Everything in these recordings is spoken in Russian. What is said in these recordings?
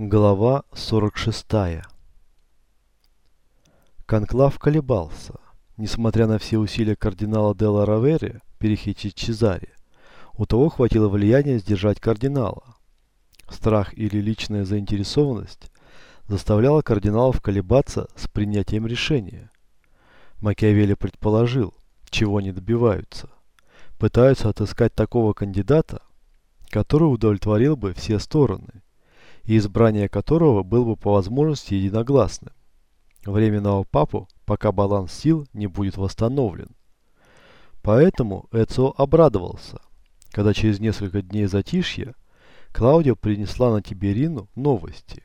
Глава 46 Конклав колебался. Несмотря на все усилия кардинала Делла Равери перехитрить Чезаре, у того хватило влияния сдержать кардинала. Страх или личная заинтересованность заставляла кардиналов колебаться с принятием решения. Макиавелли предположил, чего они добиваются. Пытаются отыскать такого кандидата, который удовлетворил бы все стороны, и избрание которого было бы по возможности единогласным. Временного папу, пока баланс сил не будет восстановлен. Поэтому Эцио обрадовался, когда через несколько дней затишья Клаудия принесла на Тиберину новости.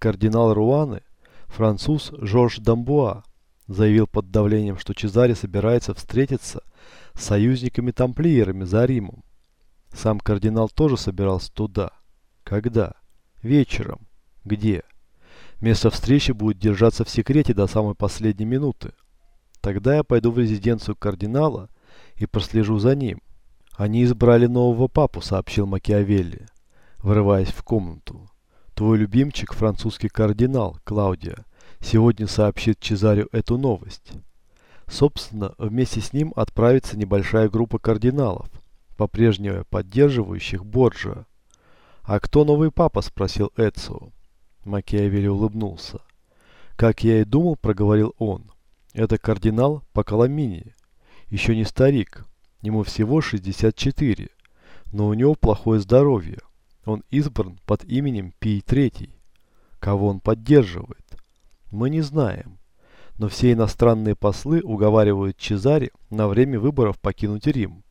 Кардинал Руаны, француз Жорж Дамбуа, заявил под давлением, что Чезаре собирается встретиться с союзниками-тамплиерами за Римом. Сам кардинал тоже собирался туда. Когда? Вечером. Где? Место встречи будет держаться в секрете до самой последней минуты. Тогда я пойду в резиденцию кардинала и прослежу за ним. Они избрали нового папу, сообщил Макиавелли, врываясь в комнату. Твой любимчик, французский кардинал, Клаудия, сегодня сообщит Чезарю эту новость. Собственно, вместе с ним отправится небольшая группа кардиналов, по-прежнему поддерживающих Борджа. «А кто новый папа?» – спросил Эцио. Макиавелли улыбнулся. «Как я и думал», – проговорил он. «Это кардинал Пакаламини. Еще не старик. Ему всего 64. Но у него плохое здоровье. Он избран под именем Пий III. Кого он поддерживает? Мы не знаем. Но все иностранные послы уговаривают Чезаре на время выборов покинуть Рим.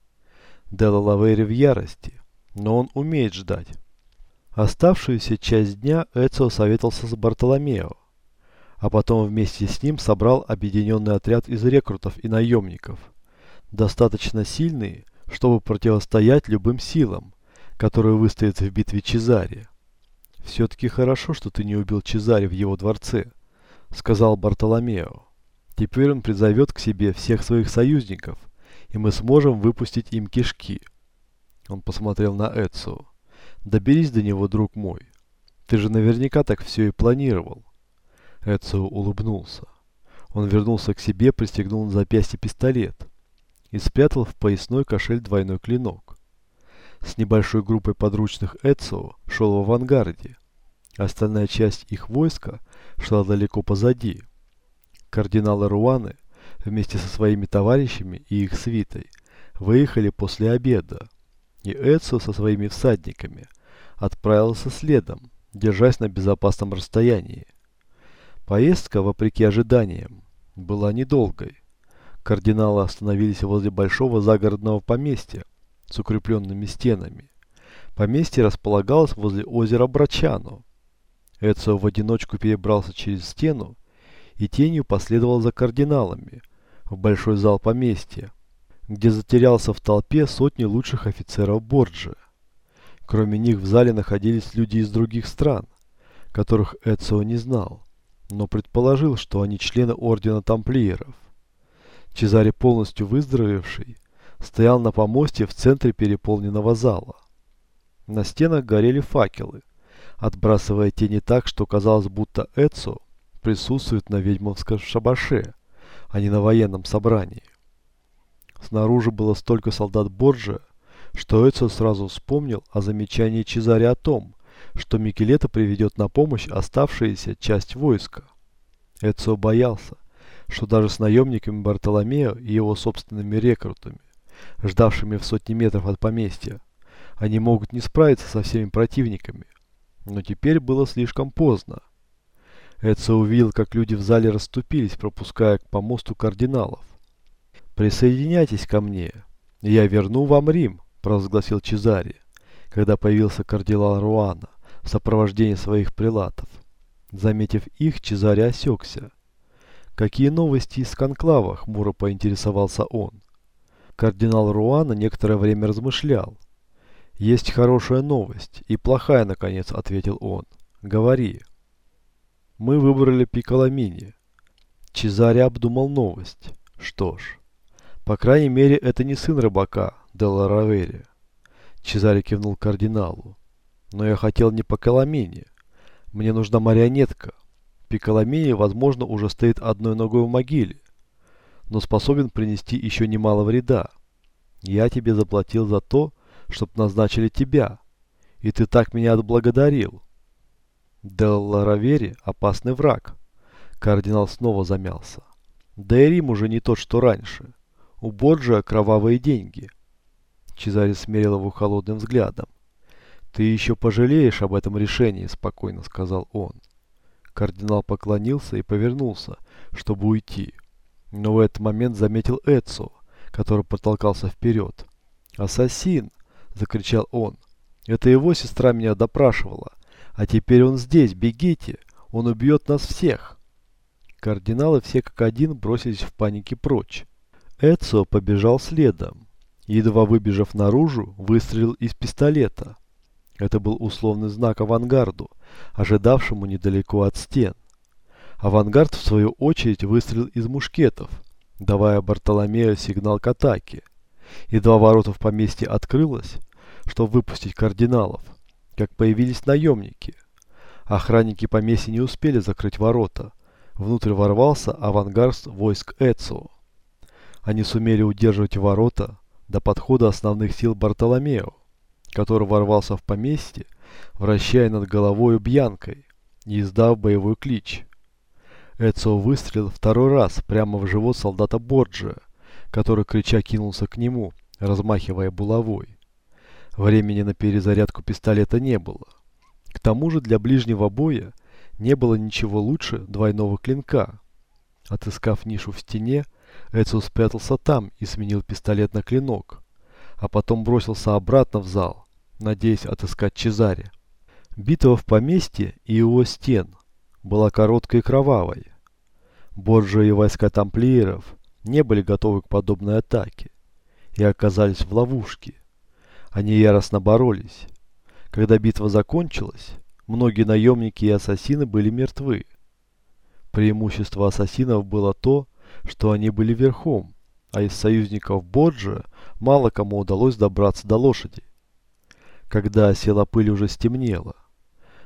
Делла Лавери в ярости. Но он умеет ждать. Оставшуюся часть дня Эцио советовался с Бартоломео, а потом вместе с ним собрал объединенный отряд из рекрутов и наемников, достаточно сильные, чтобы противостоять любым силам, которые выстоят в битве Чезаре. «Все-таки хорошо, что ты не убил Чезаре в его дворце», — сказал Бартоломео. «Теперь он призовет к себе всех своих союзников, и мы сможем выпустить им кишки». Он посмотрел на Эцио. Доберись до него, друг мой. Ты же наверняка так все и планировал. Эцио улыбнулся. Он вернулся к себе, пристегнул на запястье пистолет и спрятал в поясной кошель двойной клинок. С небольшой группой подручных Эцио шел в авангарде. Остальная часть их войска шла далеко позади. Кардиналы Руаны вместе со своими товарищами и их свитой выехали после обеда и Эцио со своими всадниками отправился следом, держась на безопасном расстоянии. Поездка, вопреки ожиданиям, была недолгой. Кардиналы остановились возле большого загородного поместья с укрепленными стенами. Поместье располагалось возле озера Брачано. Эцио в одиночку перебрался через стену и тенью последовал за кардиналами в большой зал поместья, где затерялся в толпе сотни лучших офицеров Борджи. Кроме них в зале находились люди из других стран, которых Эцио не знал, но предположил, что они члены Ордена Тамплиеров. Чезаре, полностью выздоровевший, стоял на помосте в центре переполненного зала. На стенах горели факелы, отбрасывая тени так, что казалось, будто Эцио присутствует на ведьмовском шабаше, а не на военном собрании. Снаружи было столько солдат Борджа, что Эцио сразу вспомнил о замечании Чезаре о том, что Микелета приведет на помощь оставшаяся часть войска. Эцио боялся, что даже с наемниками Бартоломео и его собственными рекрутами, ждавшими в сотни метров от поместья, они могут не справиться со всеми противниками. Но теперь было слишком поздно. Эцио увидел, как люди в зале расступились, пропуская к помосту кардиналов. «Присоединяйтесь ко мне. Я верну вам Рим», – провозгласил Чезаре, когда появился кардинал Руана в сопровождении своих прилатов. Заметив их, Чезаре осекся. «Какие новости из конклава?» – хмуро поинтересовался он. Кардинал Руана некоторое время размышлял. «Есть хорошая новость и плохая, наконец», – ответил он. «Говори». «Мы выбрали Пиколамини». Чезаре обдумал новость. «Что ж, по крайней мере, это не сын рыбака, Делла Равери. Чезаре кивнул кардиналу. Но я хотел не по Коломене, Мне нужна марионетка. Пиколомея, возможно, уже стоит одной ногой в могиле, но способен принести еще немало вреда. Я тебе заплатил за то, чтоб назначили тебя, и ты так меня отблагодарил. Делла Равери – опасный враг. Кардинал снова замялся. Да и Рим уже не тот, что раньше. У Борджа кровавые деньги. Чезаре смерил его холодным взглядом. «Ты еще пожалеешь об этом решении», – спокойно сказал он. Кардинал поклонился и повернулся, чтобы уйти. Но в этот момент заметил Эцо, который протолкался вперед. «Ассасин!» – закричал он. «Это его сестра меня допрашивала. А теперь он здесь, бегите! Он убьет нас всех!» Кардиналы все как один бросились в панике прочь. Эцо побежал следом. Едва выбежав наружу, выстрелил из пистолета. Это был условный знак авангарду, ожидавшему недалеко от стен. Авангард, в свою очередь, выстрелил из мушкетов, давая Бартоломею сигнал к атаке. Едва ворота в поместье открылось, чтобы выпустить кардиналов, как появились наемники. Охранники поместья не успели закрыть ворота. Внутрь ворвался авангард войск Эцио. Они сумели удерживать ворота до подхода основных сил Бартоломео который ворвался в поместье, вращая над головой Бьянкой, не издав боевой клич. Эцио выстрелил второй раз прямо в живот солдата Борджия, который крича кинулся к нему, размахивая булавой. Времени на перезарядку пистолета не было. К тому же для ближнего боя не было ничего лучше двойного клинка. Отыскав нишу в стене, Эцио спрятался там и сменил пистолет на клинок а потом бросился обратно в зал, надеясь отыскать Чезаре. Битва в поместье и его стен была короткой и кровавой. Борджиа и войска тамплиеров не были готовы к подобной атаке и оказались в ловушке. Они яростно боролись. Когда битва закончилась, многие наемники и ассасины были мертвы. Преимущество ассасинов было то, что они были верхом, а из союзников Боджа мало кому удалось добраться до лошади. Когда осела пыль уже стемнело,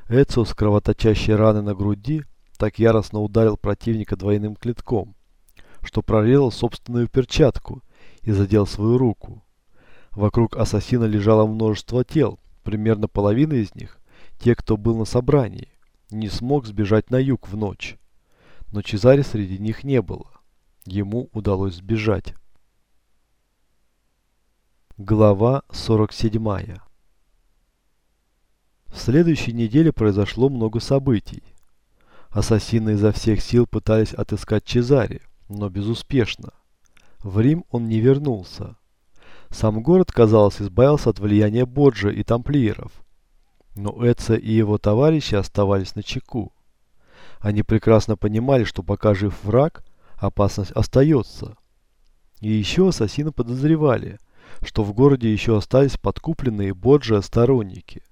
Эцио с кровоточащей раны на груди так яростно ударил противника двойным клетком, что прорезал собственную перчатку и задел свою руку. Вокруг ассасина лежало множество тел, примерно половина из них, те, кто был на собрании, не смог сбежать на юг в ночь. Но Чезаре среди них не было. Ему удалось сбежать. Глава 47 В следующей неделе произошло много событий. Ассасины изо всех сил пытались отыскать Чезаре, но безуспешно. В Рим он не вернулся. Сам город, казалось, избавился от влияния Боджа и тамплиеров. Но Эца и его товарищи оставались на чеку. Они прекрасно понимали, что пока жив враг, опасность остается. И еще ассасины подозревали, что в городе еще остались подкупленные Боджиа сторонники,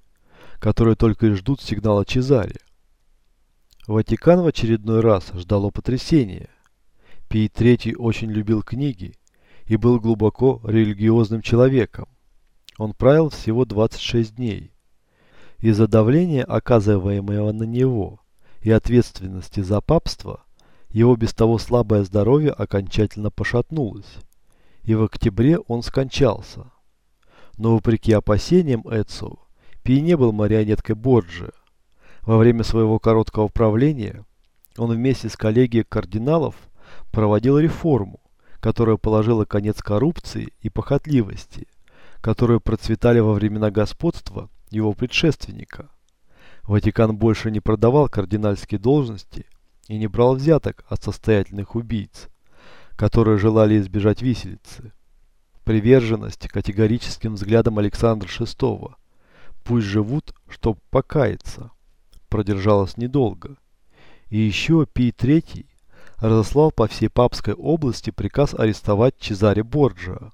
которые только и ждут сигнала Чезаре. Ватикан в очередной раз ждало потрясения. Пий III очень любил книги и был глубоко религиозным человеком. Он правил всего 26 дней. Из-за давления, оказываемого на него, и ответственности за папство – его без того слабое здоровье окончательно пошатнулось, и в октябре он скончался. Но вопреки опасениям Эцио, Пи не был марионеткой Борджи. Во время своего короткого правления он вместе с коллегией кардиналов проводил реформу, которая положила конец коррупции и похотливости, которые процветали во времена господства его предшественника. Ватикан больше не продавал кардинальские должности и не брал взяток от состоятельных убийц, которые желали избежать виселицы. Приверженность категорическим взглядам Александра VI «Пусть живут, чтоб покаяться» продержалась недолго. И еще Пий III разослал по всей папской области приказ арестовать Чезаре Борджиа.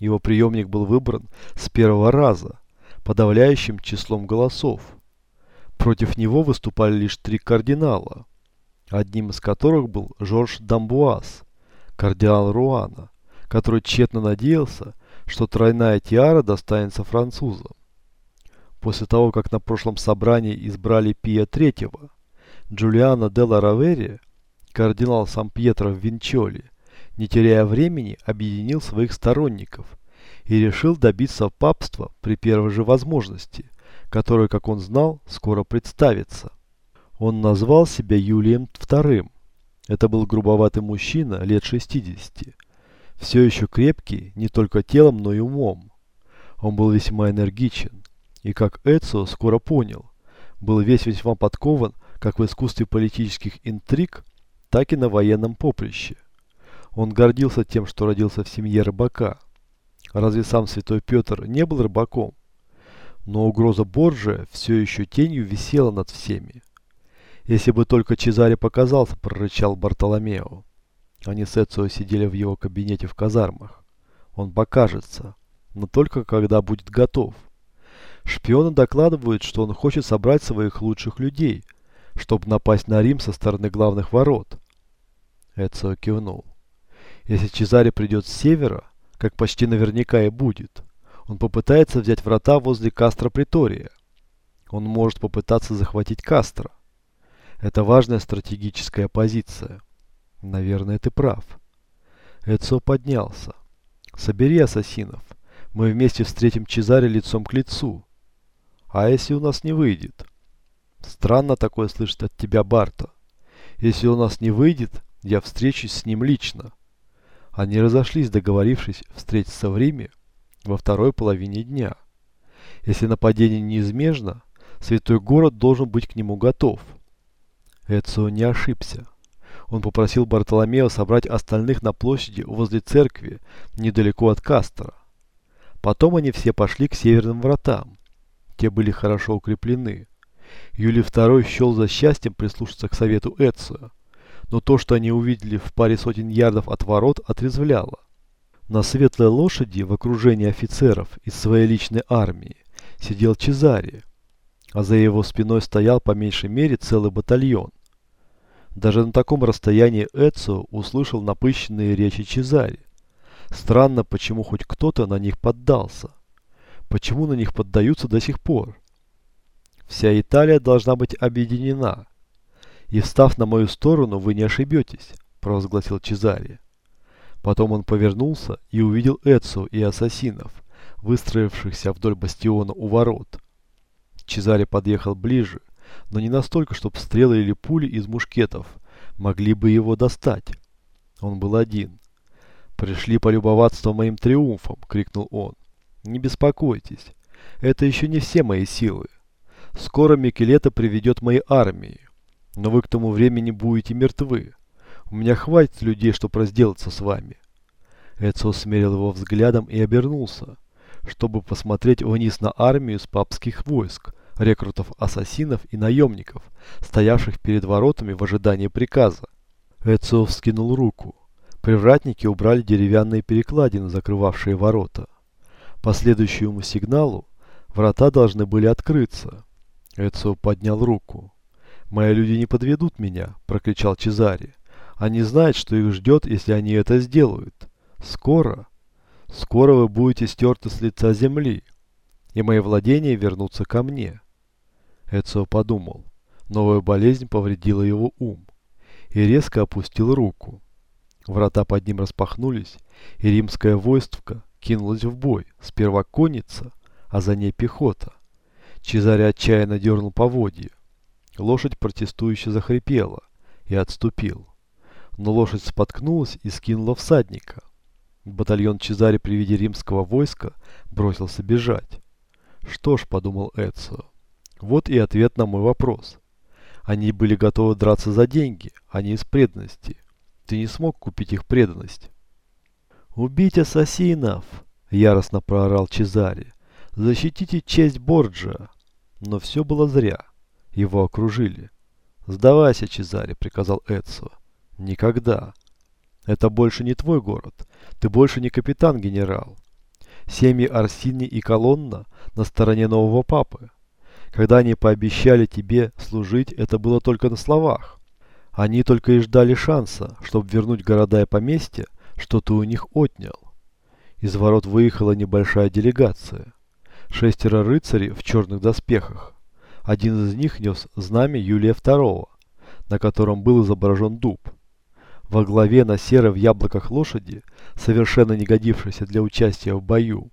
Его приемник был выбран с первого раза, подавляющим числом голосов. Против него выступали лишь три кардинала – одним из которых был Жорж Дамбуаз, кардинал Руана, который тщетно надеялся, что тройная тиара достанется французам. После того, как на прошлом собрании избрали Пия Третьего, Джулиано де ла Равери, кардинал Сан-Пьетро в Винчоли, не теряя времени, объединил своих сторонников и решил добиться папства при первой же возможности, которая, как он знал, скоро представится. Он назвал себя Юлием II. Это был грубоватый мужчина лет 60, все еще крепкий не только телом, но и умом. Он был весьма энергичен, и, как Эцио скоро понял, был весь весьма подкован как в искусстве политических интриг, так и на военном поприще. Он гордился тем, что родился в семье рыбака. Разве сам святой Петр не был рыбаком? Но угроза Борджия все еще тенью висела над всеми. «Если бы только Чезаре показался», – прорычал Бартоломео. Они с Эцио сидели в его кабинете в казармах. Он покажется, но только когда будет готов. Шпионы докладывают, что он хочет собрать своих лучших людей, чтобы напасть на Рим со стороны главных ворот. Эцио кивнул. Если Чезаре придет с севера, как почти наверняка и будет, он попытается взять врата возле Кастро Притория. Он может попытаться захватить Кастро. Это важная стратегическая позиция. Наверное, ты прав. Эцо поднялся. Собери ассасинов. Мы вместе встретим Чезаре лицом к лицу. А если у нас не выйдет? Странно такое слышать от тебя, Барта. Если у нас не выйдет, я встречусь с ним лично. Они разошлись, договорившись встретиться в Риме во второй половине дня. Если нападение неизбежно, святой город должен быть к нему готов. Эцио не ошибся. Он попросил Бартоломео собрать остальных на площади возле церкви, недалеко от Кастера. Потом они все пошли к северным вратам. Те были хорошо укреплены. Юлий II счел за счастьем прислушаться к совету Эцио, но то, что они увидели в паре сотен ярдов от ворот, отрезвляло. На светлой лошади в окружении офицеров из своей личной армии сидел Чезаре, а за его спиной стоял по меньшей мере целый батальон. Даже на таком расстоянии Эцио услышал напыщенные речи Чезари. Странно, почему хоть кто-то на них поддался. Почему на них поддаются до сих пор? Вся Италия должна быть объединена. И встав на мою сторону, вы не ошибетесь, провозгласил Чезари. Потом он повернулся и увидел Эцио и ассасинов, выстроившихся вдоль бастиона у ворот. Чезари подъехал ближе но не настолько, чтобы стрелы или пули из мушкетов могли бы его достать. Он был один. «Пришли полюбоваться моим триумфом!» — крикнул он. «Не беспокойтесь, это еще не все мои силы. Скоро Микелета приведет мои армии, но вы к тому времени будете мертвы. У меня хватит людей, чтобы разделаться с вами». Эцио смерил его взглядом и обернулся, чтобы посмотреть вниз на армию с папских войск, рекрутов-ассасинов и наемников, стоявших перед воротами в ожидании приказа. Эцио вскинул руку. Привратники убрали деревянные перекладины, закрывавшие ворота. По следующему сигналу врата должны были открыться. Эцио поднял руку. «Мои люди не подведут меня», – прокричал Чезари. «Они знают, что их ждет, если они это сделают. Скоро, скоро вы будете стерты с лица земли, и мои владения вернутся ко мне». Эцио подумал. Новая болезнь повредила его ум. И резко опустил руку. Врата под ним распахнулись, и римское войско кинулось в бой. Сперва конница, а за ней пехота. Чезарь отчаянно дернул поводья. Лошадь протестующе захрипела и отступил. Но лошадь споткнулась и скинула всадника. Батальон Чезаре при виде римского войска бросился бежать. Что ж, подумал Эцио, вот и ответ на мой вопрос. Они были готовы драться за деньги, а не из преданности. Ты не смог купить их преданность. «Убить ассасинов!» – яростно проорал Чезаре. «Защитите честь Борджа!» Но все было зря. Его окружили. «Сдавайся, Чезаре!» – приказал Эцио. «Никогда!» «Это больше не твой город. Ты больше не капитан-генерал. Семьи Арсини и Колонна на стороне нового папы. Когда они пообещали тебе служить, это было только на словах. Они только и ждали шанса, чтобы вернуть города и поместья, что ты у них отнял. Из ворот выехала небольшая делегация. Шестеро рыцарей в черных доспехах. Один из них нес знамя Юлия II, на котором был изображен дуб. Во главе на серой в яблоках лошади, совершенно не годившейся для участия в бою,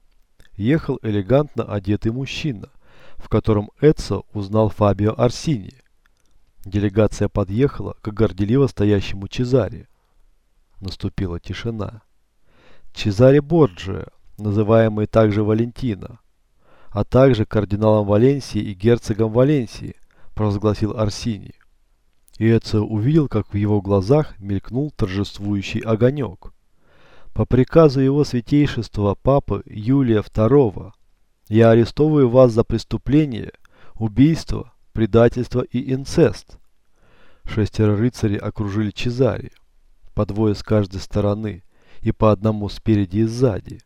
ехал элегантно одетый мужчина, в котором Эдсо узнал Фабио Арсини. Делегация подъехала к горделиво стоящему Чезаре. Наступила тишина. Чезаре Борджио, называемый также Валентино, а также кардиналом Валенсии и герцогом Валенсии, провозгласил Арсини. И Эцио увидел, как в его глазах мелькнул торжествующий огонек. По приказу его святейшества Папы Юлия II я арестовываю вас за преступление, убийство, предательство и инцест. Шестеро рыцарей окружили Чезари, по двое с каждой стороны и по одному спереди и сзади.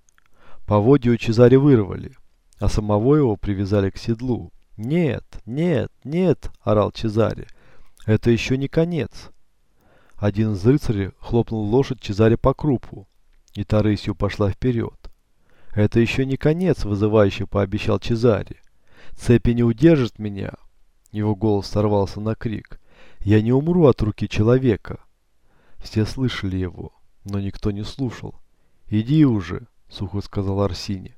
Поводья у Чезари вырвали, а самого его привязали к седлу. «Нет, нет, нет!» – орал Чезаре. «Это еще не конец!» Один из рыцарей хлопнул лошадь Чезаре по крупу, и та рысью пошла вперед. «Это еще не конец!» – вызывающе пообещал Чезаре. «Цепи не удержат меня!» Его голос сорвался на крик. «Я не умру от руки человека!» Все слышали его, но никто не слушал. «Иди уже!» – сухо сказал Арсини.